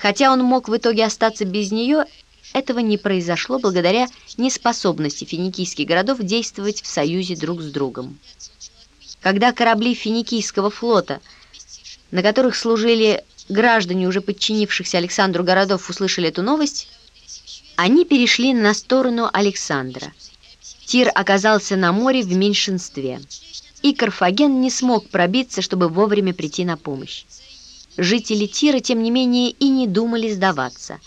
Хотя он мог в итоге остаться без нее, этого не произошло благодаря неспособности финикийских городов действовать в союзе друг с другом. Когда корабли финикийского флота, на которых служили граждане, уже подчинившихся Александру городов, услышали эту новость, они перешли на сторону Александра. Тир оказался на море в меньшинстве, и Карфаген не смог пробиться, чтобы вовремя прийти на помощь. Жители Тира, тем не менее, и не думали сдаваться.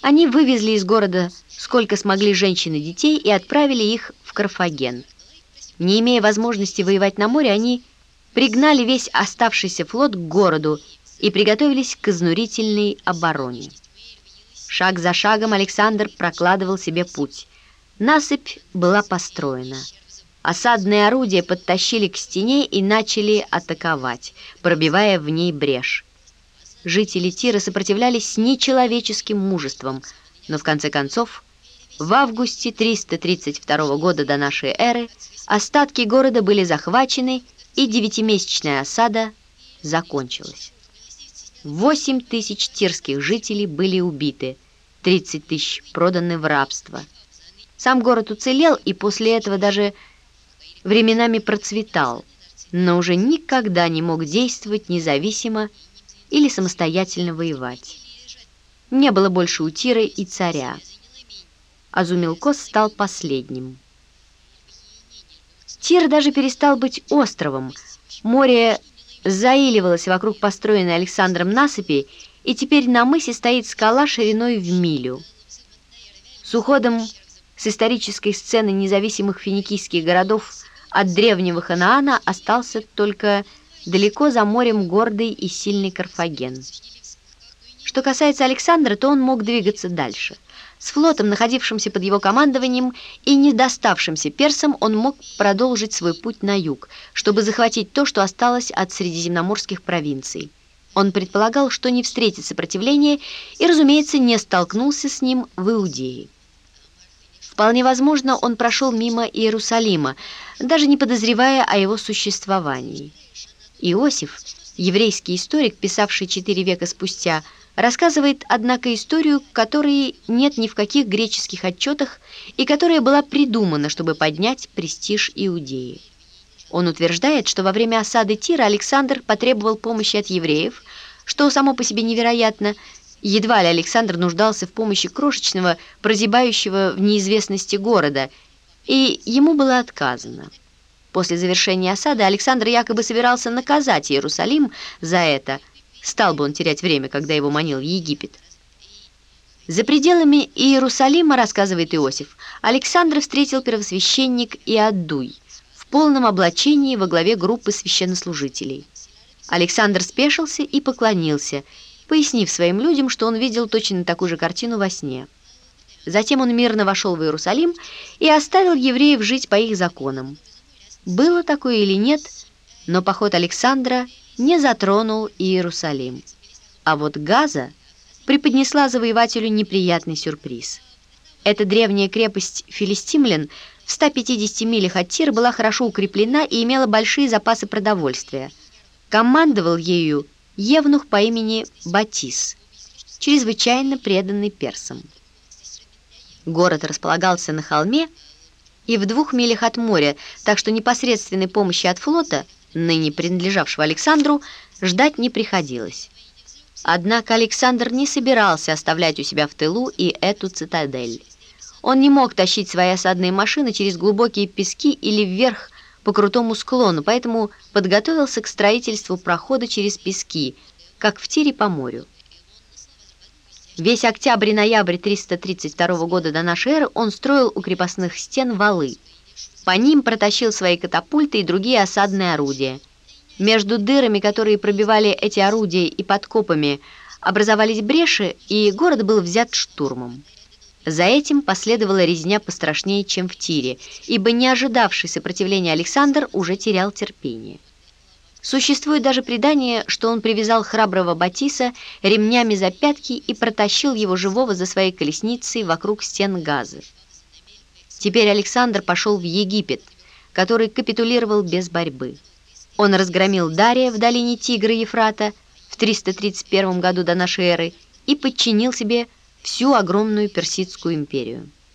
Они вывезли из города сколько смогли женщин и детей и отправили их в Карфаген. Не имея возможности воевать на море, они пригнали весь оставшийся флот к городу и приготовились к изнурительной обороне. Шаг за шагом Александр прокладывал себе путь. Насыпь была построена. Осадные орудия подтащили к стене и начали атаковать, пробивая в ней брешь. Жители Тира сопротивлялись с нечеловеческим мужеством, но в конце концов, в августе 332 года до нашей эры остатки города были захвачены, и девятимесячная осада закончилась. 8 тысяч тирских жителей были убиты, 30 тысяч проданы в рабство. Сам город уцелел и после этого даже временами процветал, но уже никогда не мог действовать независимо или самостоятельно воевать. Не было больше у Тиры и царя. Азумилкос стал последним. Тир даже перестал быть островом. Море заиливалось вокруг построенной Александром насыпи, и теперь на мысе стоит скала шириной в милю. С уходом с исторической сцены независимых финикийских городов от древнего Ханаана остался только далеко за морем гордый и сильный Карфаген. Что касается Александра, то он мог двигаться дальше. С флотом, находившимся под его командованием и не доставшимся персам, он мог продолжить свой путь на юг, чтобы захватить то, что осталось от средиземноморских провинций. Он предполагал, что не встретит сопротивления и, разумеется, не столкнулся с ним в Иудее. Вполне возможно, он прошел мимо Иерусалима, даже не подозревая о его существовании. Иосиф, еврейский историк, писавший четыре века спустя, рассказывает, однако, историю, которой нет ни в каких греческих отчетах и которая была придумана, чтобы поднять престиж Иудеи. Он утверждает, что во время осады Тира Александр потребовал помощи от евреев, что само по себе невероятно, едва ли Александр нуждался в помощи крошечного, прозябающего в неизвестности города, и ему было отказано. После завершения осады Александр якобы собирался наказать Иерусалим за это. Стал бы он терять время, когда его манил в Египет. За пределами Иерусалима, рассказывает Иосиф, Александр встретил первосвященник Иаддуй в полном облачении во главе группы священнослужителей. Александр спешился и поклонился, пояснив своим людям, что он видел точно такую же картину во сне. Затем он мирно вошел в Иерусалим и оставил евреев жить по их законам. Было такое или нет, но поход Александра не затронул Иерусалим. А вот Газа преподнесла завоевателю неприятный сюрприз. Эта древняя крепость филистимлян в 150 милях от Тира была хорошо укреплена и имела большие запасы продовольствия. Командовал ею евнух по имени Батис, чрезвычайно преданный персам. Город располагался на холме, и в двух милях от моря, так что непосредственной помощи от флота, ныне принадлежавшего Александру, ждать не приходилось. Однако Александр не собирался оставлять у себя в тылу и эту цитадель. Он не мог тащить свои осадные машины через глубокие пески или вверх по крутому склону, поэтому подготовился к строительству прохода через пески, как в тире по морю. Весь октябрь и ноябрь 332 года до эры он строил у крепостных стен валы. По ним протащил свои катапульты и другие осадные орудия. Между дырами, которые пробивали эти орудия и подкопами, образовались бреши, и город был взят штурмом. За этим последовала резня пострашнее, чем в Тире, ибо не ожидавший сопротивления Александр уже терял терпение. Существует даже предание, что он привязал храброго Батиса ремнями за пятки и протащил его живого за своей колесницей вокруг стен Газы. Теперь Александр пошел в Египет, который капитулировал без борьбы. Он разгромил Дария в долине Тигра Ефрата в 331 году до нашей эры и подчинил себе всю огромную Персидскую империю.